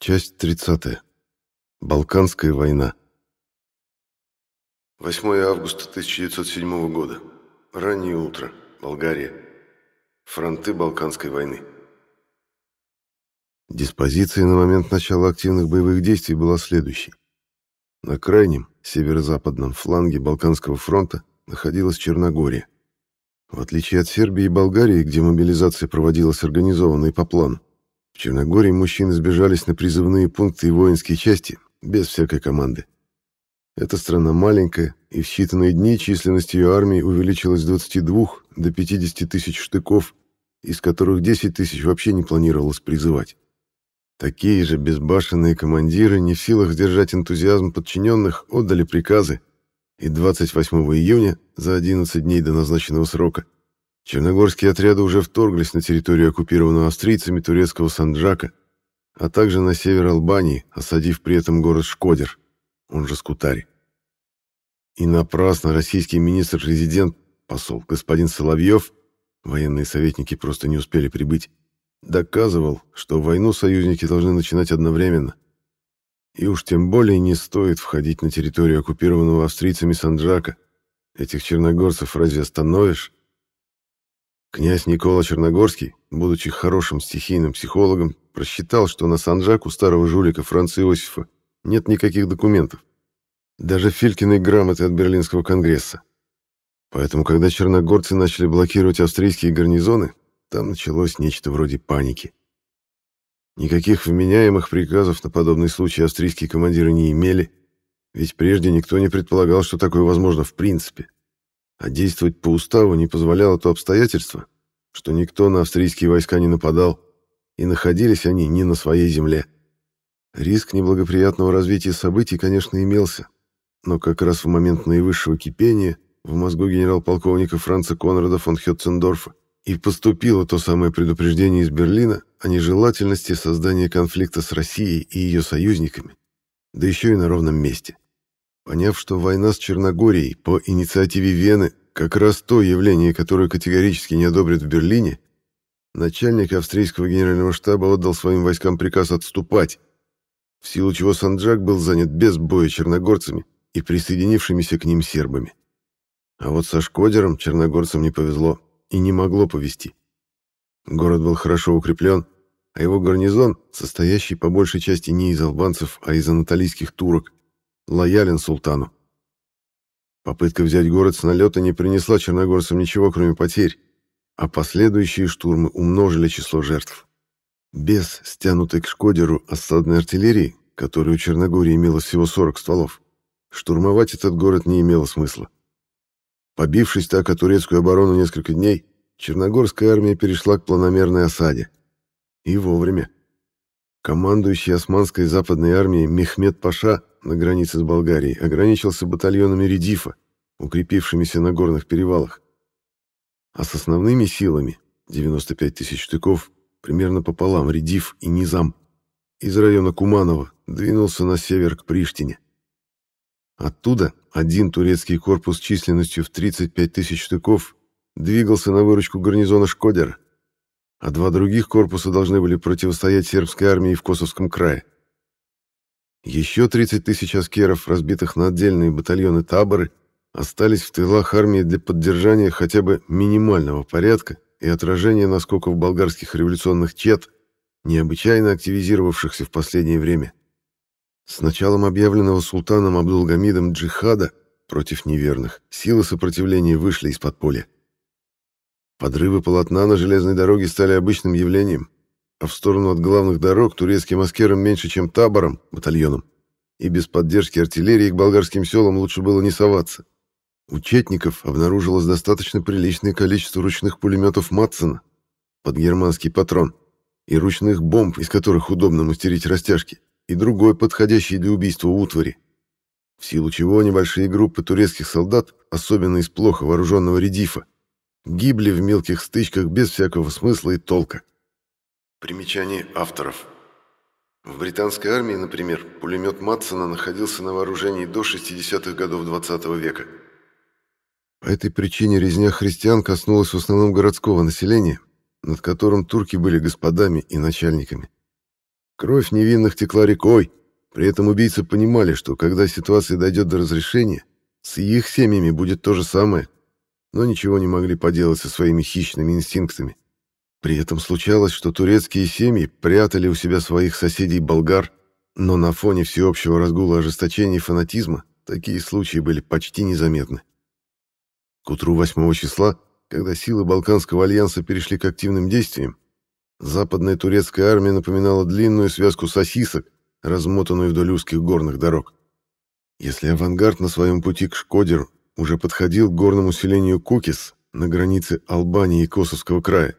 Часть 30. Балканская война. 8 августа 1907 года. Раннее утро. Болгария. Фронты Балканской войны. Диспозиция на момент начала активных боевых действий была следующей. На крайнем, северо-западном фланге Балканского фронта находилась Черногория. В отличие от Сербии и Болгарии, где мобилизация проводилась организованно и по плану, в Черногории мужчины сбежались на призывные пункты и воинские части без всякой команды. Эта страна маленькая, и в считанные дни численность ее армии увеличилась с 22 до 50 тысяч штыков, из которых 10 тысяч вообще не планировалось призывать. Такие же безбашенные командиры, не в силах сдержать энтузиазм подчиненных, отдали приказы, и 28 июня, за 11 дней до назначенного срока, Черногорские отряды уже вторглись на территорию оккупированного австрийцами турецкого Санджака, а также на север Албании, осадив при этом город Шкодер, он же Скутари. И напрасно российский министр-резидент, посол господин Соловьев, военные советники просто не успели прибыть, доказывал, что войну союзники должны начинать одновременно. И уж тем более не стоит входить на территорию оккупированного австрийцами Санджака. Этих черногорцев разве остановишь? Князь Никола Черногорский, будучи хорошим стихийным психологом, просчитал, что на Санджак у старого жулика Франца Иосифа нет никаких документов. Даже Филькиной грамоты от Берлинского конгресса. Поэтому, когда черногорцы начали блокировать австрийские гарнизоны, там началось нечто вроде паники. Никаких вменяемых приказов на подобный случай австрийские командиры не имели, ведь прежде никто не предполагал, что такое возможно в принципе. А действовать по уставу не позволяло то обстоятельство, что никто на австрийские войска не нападал, и находились они не на своей земле. Риск неблагоприятного развития событий, конечно, имелся, но как раз в момент наивысшего кипения в мозгу генерал-полковника Франца Конрада фон Хетцендорфа и поступило то самое предупреждение из Берлина о нежелательности создания конфликта с Россией и ее союзниками, да еще и на ровном месте. Поняв, что война с Черногорией по инициативе Вены как раз то явление, которое категорически не одобрят в Берлине, начальник австрийского генерального штаба отдал своим войскам приказ отступать, в силу чего Санджак был занят без боя черногорцами и присоединившимися к ним сербами. А вот со Шкодером черногорцам не повезло и не могло повезти. Город был хорошо укреплен, а его гарнизон, состоящий по большей части не из албанцев, а из анатолийских турок, лоялен султану. Попытка взять город с налета не принесла черногорцам ничего, кроме потерь, а последующие штурмы умножили число жертв. Без стянутой к Шкодеру осадной артиллерии, которой у Черногории имелось всего 40 стволов, штурмовать этот город не имело смысла. Побившись так о турецкую оборону несколько дней, Черногорская армия перешла к планомерной осаде. И вовремя. Командующий османской западной армией Мехмед Паша на границе с Болгарией ограничился батальонами Редифа, укрепившимися на горных перевалах. А с основными силами, 95 тысяч штыков, примерно пополам Редиф и Низам, из района Куманова двинулся на север к Приштине. Оттуда один турецкий корпус численностью в 35 тысяч штыков двигался на выручку гарнизона Шкодера, а два других корпуса должны были противостоять сербской армии в Косовском крае. Еще 30 тысяч аскеров, разбитых на отдельные батальоны-таборы, остались в тылах армии для поддержания хотя бы минимального порядка и отражения наскоков болгарских революционных чет, необычайно активизировавшихся в последнее время. С началом объявленного султаном Абдулгамидом джихада против неверных силы сопротивления вышли из подполья. Подрывы полотна на железной дороге стали обычным явлением, а в сторону от главных дорог турецким аскерам меньше, чем табором, батальоном, и без поддержки артиллерии к болгарским селам лучше было не соваться. У четников обнаружилось достаточно приличное количество ручных пулеметов Матсона под германский патрон и ручных бомб, из которых удобно мастерить растяжки, и другой подходящий для убийства утвари. В силу чего небольшие группы турецких солдат, особенно из плохо вооруженного редифа, гибли в мелких стычках без всякого смысла и толка. Примечание авторов. В британской армии, например, пулемет Матсона находился на вооружении до 60-х годов 20 -го века. По этой причине резня христиан коснулась в основном городского населения, над которым турки были господами и начальниками. Кровь невинных текла рекой, при этом убийцы понимали, что когда ситуация дойдет до разрешения, с их семьями будет то же самое, но ничего не могли поделать со своими хищными инстинктами. При этом случалось, что турецкие семьи прятали у себя своих соседей-болгар, но на фоне всеобщего разгула ожесточения и фанатизма такие случаи были почти незаметны. К утру 8 числа, когда силы Балканского альянса перешли к активным действиям, западная турецкая армия напоминала длинную связку сосисок, размотанную вдоль узких горных дорог. Если авангард на своем пути к Шкодеру уже подходил к горному селению Кукис на границе Албании и Косовского края,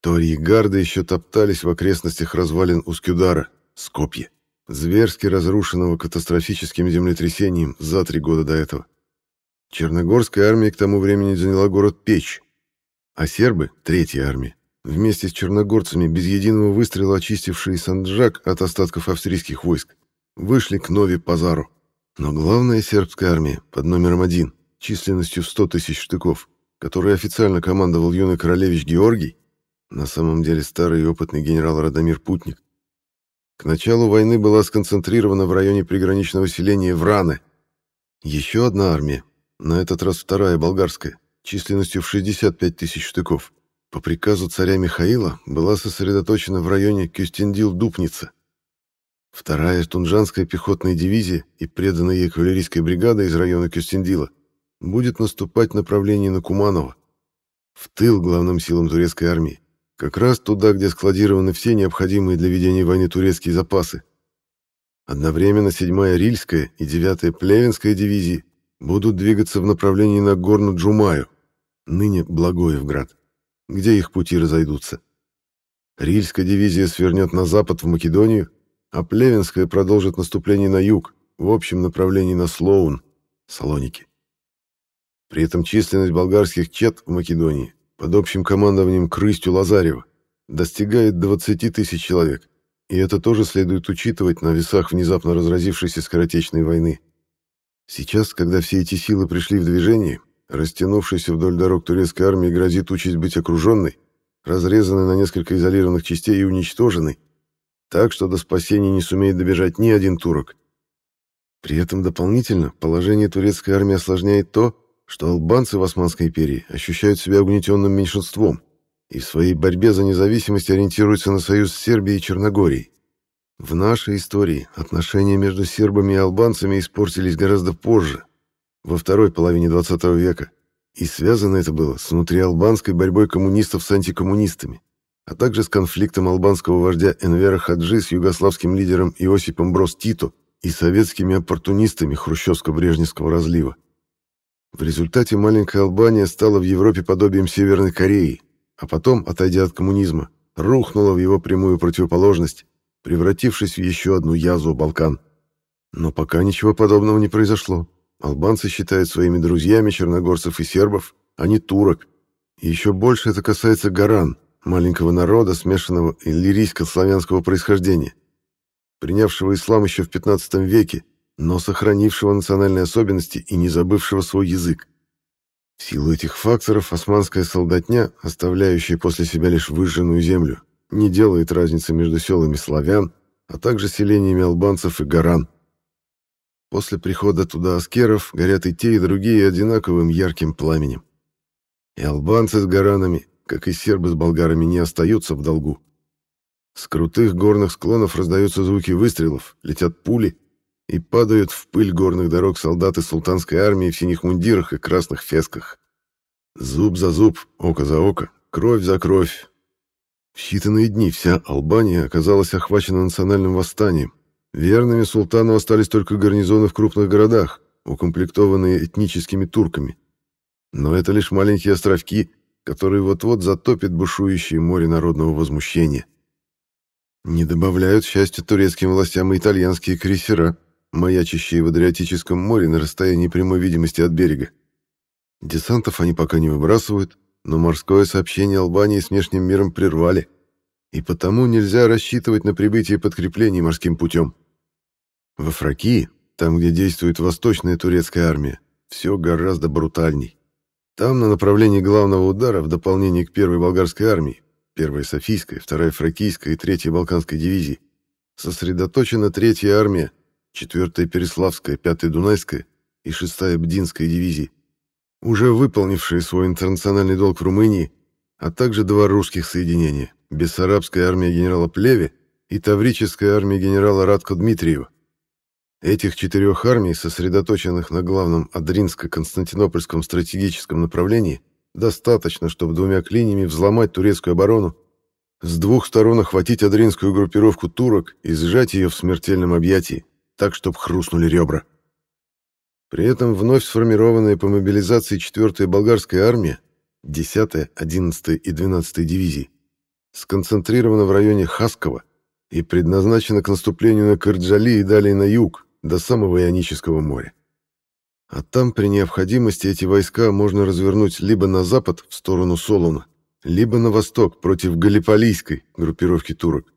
то ригарды еще топтались в окрестностях развалин Ускюдара, Скопье, зверски разрушенного катастрофическим землетрясением за три года до этого. Черногорская армия к тому времени заняла город Печь, а сербы, третья армия, вместе с черногорцами, без единого выстрела очистившие Санджак от остатков австрийских войск, вышли к Нови-Пазару. Но главная сербская армия под номером один, численностью в 100 тысяч штыков, которой официально командовал юный королевич Георгий, на самом деле старый и опытный генерал Радомир Путник. К началу войны была сконцентрирована в районе приграничного селения Враны. Еще одна армия, на этот раз вторая болгарская, численностью в 65 тысяч штыков, по приказу царя Михаила была сосредоточена в районе Кюстендил-Дупница. Вторая Тунжанская пехотная дивизия и преданная ей кавалерийская бригада из района Кюстендила будет наступать в направлении на Куманово, в тыл главным силам турецкой армии. Как раз туда, где складированы все необходимые для ведения войны турецкие запасы. Одновременно 7-я Рильская и 9-я Плевенская дивизии будут двигаться в направлении на горну Джумаю, ныне Благоевград, где их пути разойдутся. Рильская дивизия свернет на запад в Македонию, а Плевенская продолжит наступление на юг, в общем направлении на Слоун, Салоники. При этом численность болгарских чет в Македонии под общим командованием Крыстю Лазарева достигает 20 тысяч человек, и это тоже следует учитывать на весах внезапно разразившейся скоротечной войны. Сейчас, когда все эти силы пришли в движение, растянувшейся вдоль дорог турецкой армии грозит участь быть окруженной, разрезанной на несколько изолированных частей и уничтоженной, так что до спасения не сумеет добежать ни один турок. При этом дополнительно положение турецкой армии осложняет то, что албанцы в Османской империи ощущают себя угнетенным меньшинством и в своей борьбе за независимость ориентируются на союз с Сербией и Черногорией. В нашей истории отношения между сербами и албанцами испортились гораздо позже, во второй половине XX века, и связано это было с внутриалбанской борьбой коммунистов с антикоммунистами, а также с конфликтом албанского вождя Энвера Хаджи с югославским лидером Иосипом Брос Тито и советскими оппортунистами хрущевско-брежневского разлива. В результате маленькая Албания стала в Европе подобием Северной Кореи, а потом, отойдя от коммунизма, рухнула в его прямую противоположность, превратившись в еще одну язву Балкан. Но пока ничего подобного не произошло. Албанцы считают своими друзьями черногорцев и сербов, а не турок. И еще больше это касается горан, маленького народа, смешанного иллирийско-славянского происхождения, принявшего ислам еще в 15 веке но сохранившего национальные особенности и не забывшего свой язык. В силу этих факторов османская солдатня, оставляющая после себя лишь выжженную землю, не делает разницы между селами славян, а также селениями албанцев и горан. После прихода туда аскеров горят и те, и другие одинаковым ярким пламенем. И албанцы с горанами, как и сербы с болгарами, не остаются в долгу. С крутых горных склонов раздаются звуки выстрелов, летят пули, и падают в пыль горных дорог солдаты султанской армии в синих мундирах и красных фесках. Зуб за зуб, око за око, кровь за кровь. В считанные дни вся Албания оказалась охвачена национальным восстанием. Верными султану остались только гарнизоны в крупных городах, укомплектованные этническими турками. Но это лишь маленькие островки, которые вот-вот затопит бушующее море народного возмущения. Не добавляют счастья турецким властям и итальянские крейсера, маячащие в Адриатическом море на расстоянии прямой видимости от берега. Десантов они пока не выбрасывают, но морское сообщение Албании с внешним миром прервали, и потому нельзя рассчитывать на прибытие подкреплений морским путем. Во Фракии, там, где действует восточная турецкая армия, все гораздо брутальней. Там на направлении главного удара, в дополнение к первой болгарской армии, первая Софийская, вторая Фракийская и третья Балканская дивизии, сосредоточена Третья армия, 4-я Переславская, 5-я Дунайская и 6-я Бдинская дивизии, уже выполнившие свой интернациональный долг в Румынии, а также два русских соединения – Бессарабская армия генерала Плеве и Таврическая армия генерала Радко Дмитриева. Этих четырех армий, сосредоточенных на главном Адринско-Константинопольском стратегическом направлении, достаточно, чтобы двумя клиньями взломать турецкую оборону, с двух сторон охватить адринскую группировку турок и сжать ее в смертельном объятии, так, чтобы хрустнули ребра. При этом вновь сформированная по мобилизации 4-я болгарская армия, 10-я, 11-я и 12-я дивизии, сконцентрирована в районе Хаскова и предназначена к наступлению на Кырджали и далее на юг, до самого Ионического моря. А там при необходимости эти войска можно развернуть либо на запад в сторону Солуна, либо на восток против Галиполийской группировки турок.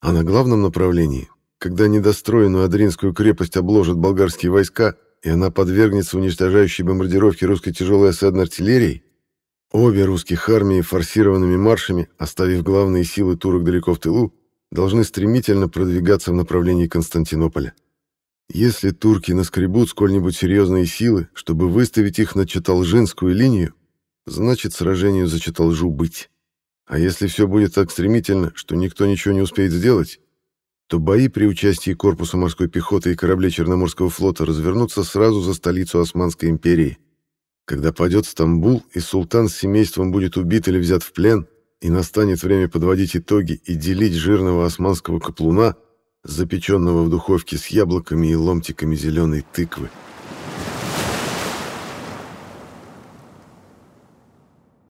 А на главном направлении, когда недостроенную Адринскую крепость обложат болгарские войска, и она подвергнется уничтожающей бомбардировке русской тяжелой осадной артиллерии, обе русских армии форсированными маршами, оставив главные силы турок далеко в тылу, должны стремительно продвигаться в направлении Константинополя. Если турки наскребут сколь-нибудь серьезные силы, чтобы выставить их на Чаталжинскую линию, значит сражению за Чаталжу быть. А если все будет так стремительно, что никто ничего не успеет сделать, то бои при участии корпуса морской пехоты и кораблей Черноморского флота развернутся сразу за столицу Османской империи. Когда падет Стамбул, и султан с семейством будет убит или взят в плен, и настанет время подводить итоги и делить жирного османского каплуна – запеченного в духовке с яблоками и ломтиками зеленой тыквы.